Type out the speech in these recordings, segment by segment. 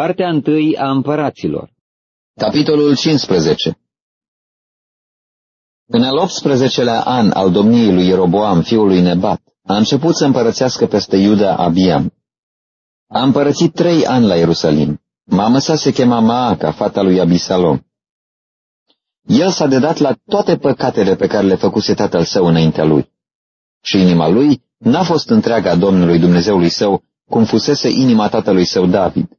Cartea întâi a împăraților Capitolul 15 În al 18-lea an al domniei lui Ieroboam, fiul lui Nebat, a început să împărățească peste Iuda Abiam. A împărățit trei ani la Ierusalim. Mama sa se chema Maaca, fata lui Abisalom. El s-a dedat la toate păcatele pe care le făcuse tatăl său înaintea lui. Și inima lui n-a fost întreaga Domnului Dumnezeului său, cum fusese inima tatălui său David.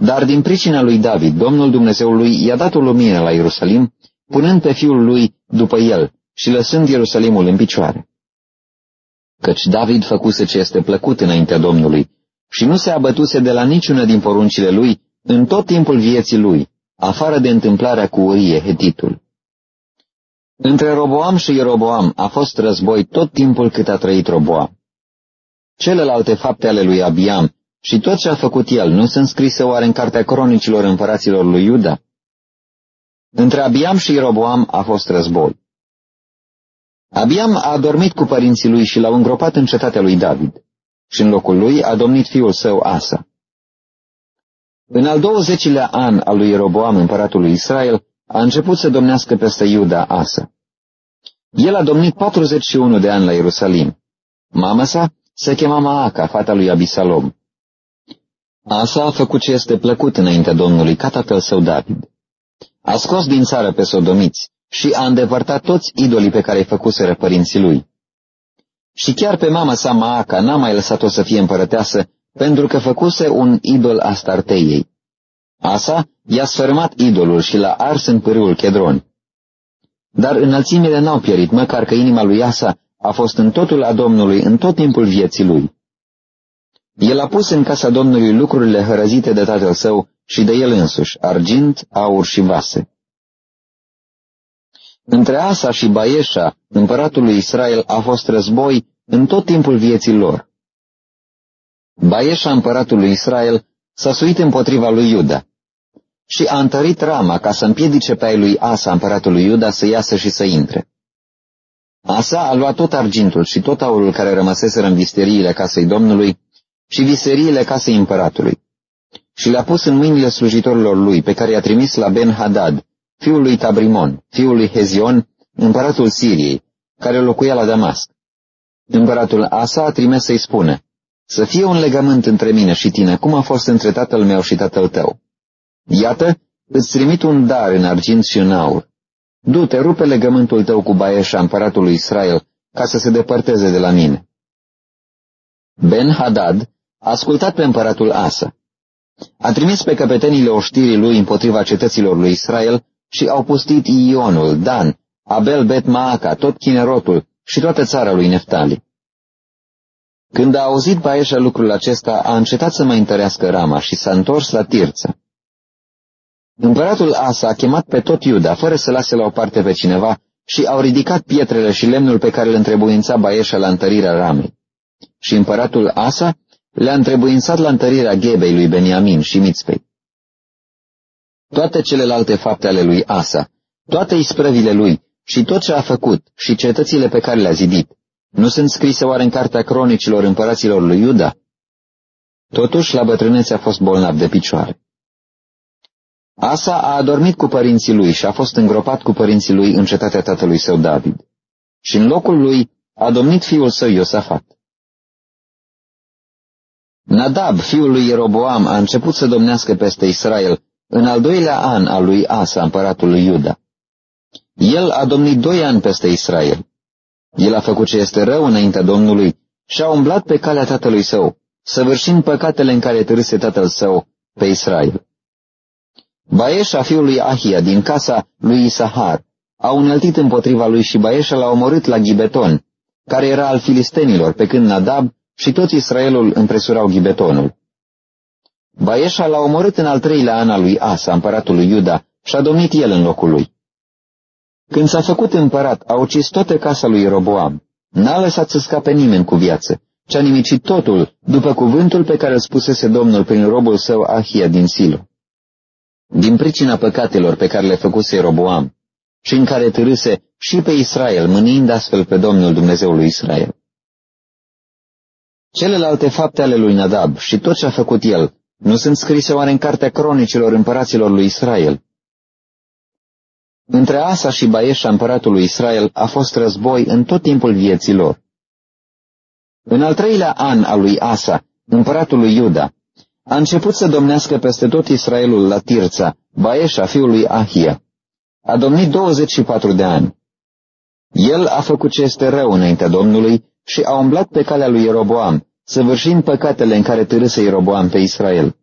Dar din pricina lui David, Domnul Dumnezeului i-a dat o lumină la Ierusalim, punând pe fiul lui după el și lăsând Ierusalimul în picioare. Căci David făcuse ce este plăcut înaintea Domnului și nu se abătuse de la niciuna din poruncile lui în tot timpul vieții lui, afară de întâmplarea cu Urie, hetitul. Între Roboam și Ieroboam a fost război tot timpul cât a trăit Roboam. Celelalte fapte ale lui Abiam și tot ce a făcut el nu sunt scrise oare în cartea cronicilor împăraților lui Iuda? Între Abiam și Ieroboam a fost război. Abiam a dormit cu părinții lui și l-au îngropat în cetatea lui David și în locul lui a domnit fiul său Asa. În al douăzecilea an al lui Ieroboam, împăratul lui Israel, a început să domnească peste Iuda Asa. El a domnit 41 de ani la Ierusalim. Mama sa se chema Maaca, fata lui Abisalom. Asa a făcut ce este plăcut înaintea Domnului, ca tatăl său David. A scos din țară pe sodomiți și a îndepărtat toți idolii pe care îi făcuseră părinții lui. Și chiar pe mama sa Maaca n-a mai lăsat-o să fie împărăteasă, pentru că făcuse un idol Astarteiei. Asa i-a sfărmat idolul și l-a ars în pârâul Chedron. Dar înălțimile n-au pierit, măcar că inima lui Asa a fost în totul a Domnului în tot timpul vieții lui. El a pus în casa Domnului lucrurile hărăzite de tatăl său și de el însuși, argint, aur și vase. Între Asa și Baieșa, împăratul lui Israel, a fost război în tot timpul vieții lor. Baieșa, împăratul lui Israel, s-a suit împotriva lui Iuda și a întărit rama ca să împiedice pe ai lui Asa, împăratul lui Iuda, să iasă și să intre. Asa a luat tot argintul și tot aurul care rămăseseră în visteriile casei Domnului și viseriile casei împăratului și le-a pus în mâinile slujitorilor lui, pe care i-a trimis la Ben-Hadad, fiul lui Tabrimon, fiul lui Hezion, împăratul Siriei, care locuia la Damasc. Împăratul Asa a trimis să-i spună, să fie un legământ între mine și tine, cum a fost între tatăl meu și tatăl tău. Iată, îți trimit un dar în argint și în aur. Du-te, rupe legământul tău cu Baeșa, împăratul lui Israel, ca să se depărteze de la mine. Ben-Hadad a ascultat pe împăratul Asa. A trimis pe căpetenile oștirii lui împotriva cetăților lui Israel și au pustit Ionul, Dan, Abel Bet Maaca, tot Chinerotul și toată țara lui Neftali. Când a auzit Baeșa lucrul acesta, a încetat să mai întărească rama și s-a întors la Tirță. Împăratul Asa a chemat pe tot Iuda, fără să lase la o parte pe cineva, și au ridicat pietrele și lemnul pe care îl întrebuința Baeșa la întărirea ramei. Și împăratul Asa le-a întrebuințat la întărirea ghebei lui Beniamin și Mitzpei. Toate celelalte fapte ale lui Asa, toate isprăvile lui și tot ce a făcut și cetățile pe care le-a zidit, nu sunt scrise oare în cartea cronicilor împăraților lui Iuda? Totuși, la bătrânețe a fost bolnav de picioare. Asa a adormit cu părinții lui și a fost îngropat cu părinții lui în cetatea tatălui său David. Și în locul lui a domnit fiul său Iosafat. Nadab, fiul lui Ieroboam, a început să domnească peste Israel în al doilea an al lui Asa, împăratul lui Iuda. El a domnit doi ani peste Israel. El a făcut ce este rău înaintea Domnului și a umblat pe calea tatălui său, săvârșind păcatele în care târâse tatăl său pe Israel. Baeșa fiului Ahia din casa lui Isahar a unăltit împotriva lui și Baeșa l-a omorât la Gibeton, care era al filistenilor, pe când Nadab și tot Israelul împresurau Gibetonul. Baeșa l-a omorât în al treilea an al lui Asa, împăratul lui Iuda, și a domnit el în locul lui. Când s-a făcut împărat, a ucis toată casa lui Roboam. N-a lăsat să scape nimeni cu viață, ci a nimicit totul, după cuvântul pe care îl spusese Domnul prin robul său Ahia din Silo. Din pricina păcatelor pe care le făcuse Roboam și în care târâse și pe Israel, mânind astfel pe Domnul Dumnezeului Israel. Celelalte fapte ale lui Nadab și tot ce a făcut el, Nu sunt scrise oare în cartea cronicilor împăraților lui Israel? Între Asa și Baeșa, împăratul lui Israel, a fost război în tot timpul vieții lor. În al treilea an al lui Asa, împăratul lui Iuda, a început să domnească peste tot Israelul la Tirța, Baeșa, fiul lui Ahia. A domnit 24 de ani. El a făcut ce este rău înaintea Domnului și a umblat pe calea lui Ieroboam, săvârșind păcatele în care târâse Ieroboam pe Israel.